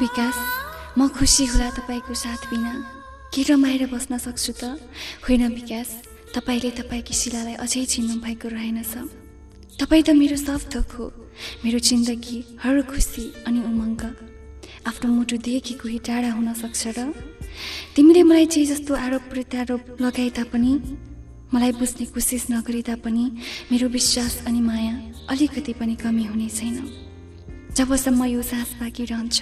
विकास म खुसी होला तपाईँको साथ बिना के रमाएर बस्न सक्छु त? होइन विकास तपाईँले तपाईँकी शिलालाई अझै चिन्नु भएको रहेनछ। तपाईँ त मेरो सब थोक हो मेरो जिन्दगी हर खुसी अनि उमङ्ग। आफ्नो मुटुदेखि कोही टाढा हुन सक्छ र? तिमीले मलाई जे जस्तो आरोप प्रत्यारोप लगाए तापनि मलाई बुझ्ने कोसिस नगरे तापनि मेरो विश्वास अनि माया अलिकति पनि कमी हुने छैन। जबसम्म यो सास बाँकी रहन्छ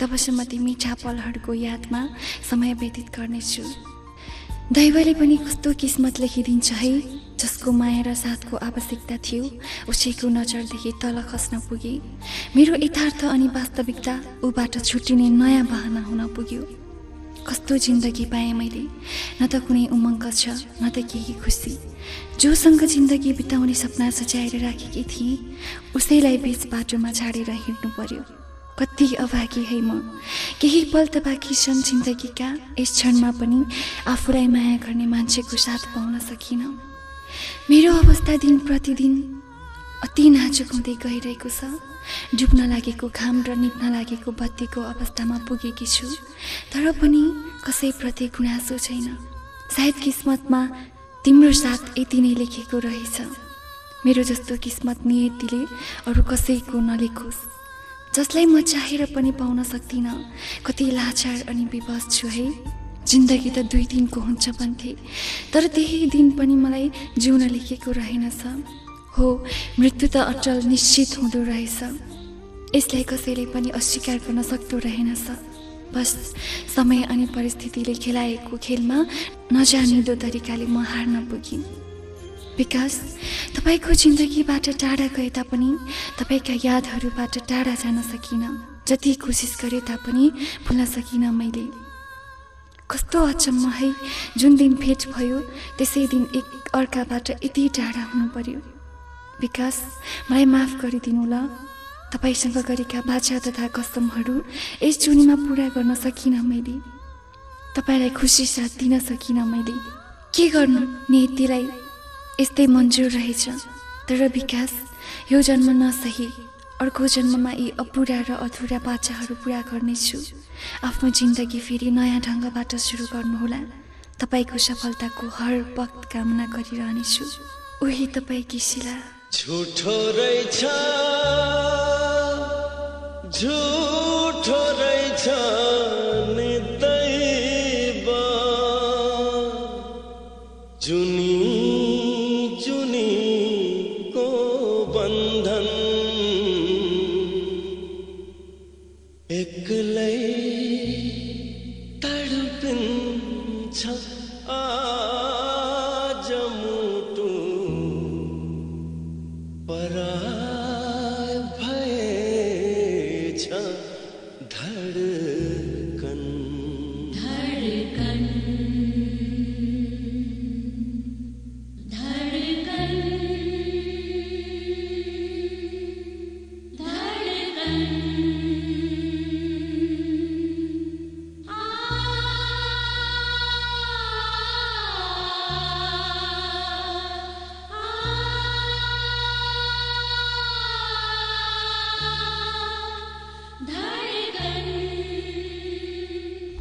तबसम्म ती मिठा पलहरूको यादमा समय व्यतीत गर्नेछु। दैवले पनि कस्तो किस्मत लेखिदिन्छ है जसको माया र साथको आवश्यकता थियो उसैको नजरदेखि तल खस्न पुगे। मेरो यथार्थ अनि वास्तविकता ऊबाट छुट्टिने नयाँ बहाना हुन पुग्यो। कस्तो जिन्दगी पाएँ मैले? न त कुनै उमङ्ग छ न त केही खुसी। जोसँग जिन्दगी बिताउने सपना सजाएर राखेकी थिएँ। उसैलाई बिच बाटोमा छाडेर हिँड्नु पर्यो। कति अभागी है म। केही पल त बाँकी छन् जिन्दगीका। यस क्षणमा पनि आफूलाई माया गर्ने मान्छेको साथ पाउन सकिनँ। मेरो अवस्था दिन प्रतिदिन अति नाजुक हुँदै गइरहेको छ। डुब्न लागेको घाम र निप्न लागेको बत्तीको अवस्थामा पुगेकी छु। तर पनि कसैप्रति गुनासो छैन। सायद किस्मतमा तिम्रो साथ यति नै लेखेको रहेछ। मेरो जस्तो किस्मत नियतिले अरू कसैको नलेखोस्। जसलाई म चाहेर पनि पाउन सक्दिनँ। कति लाचार अनि विवश छु है। जिन्दगी त दुई दिनको हुन्छ भन्थे। तर त्यही दिन पनि मलाई जिउन लेखेको रहेनछ। हो मृत्यु त अटल निश्चित हुँदो रहेछ। यसलाई कसैले पनि अस्वीकार गर्न सक्दो रहेनछ बस समय अनि परिस्थितिले खेलाएको खेलमा नजानिदो तरिकाले म हार्न पुगेँ विकास तपाईँको जिन्दगीबाट टाढा गए तापनि तपाईँका यादहरूबाट टाढा जान सकिनँ। जति कोसिस गरे तापनि भुल्न सकिनँ मैले। कस्तो अचम्म है जुन दिन भेट भयो त्यसै दिन एक अर्काबाट यति टाढा हुनु पर्यो। विकास मलाई माफ गरिदिनु ल। तपाईँसँग गरेका बाछा तथा कसमहरू यस जुनीमा पुरा गर्न सकिनँ मैले। तपाईँलाई खुसी साथ दिन सकिनँ मैले। के गर्नु? नियतिलाई यस्तै मन्जुर रहेछ। तर विकास यो जन्म नसही। अर्को जन्ममा यी अपुरा र अधुरा बाचाहरू पुरा गर्नेछु। आफ्नो जिन्दगी फेरि नयाँ ढङ्गबाट सुरु गर्नुहोला। तपाईँको सफलताको हर वक्त कामना गरिरहनेछु। उही तपाईँकी शिला। झुठो रहेछ झुठो रहेछ नि दैव जुनी जुनीको बन्धन एक्लै तडपिन्छ आज भो धर धर कन्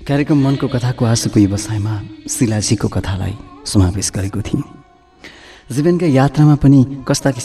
कार्यक्रम मनको कथाको आँसुको व्यवसायमा शिलाजीको कथालाई समावेश गरेको थिएँ। जीवनका यात्रामा पनि कस्ता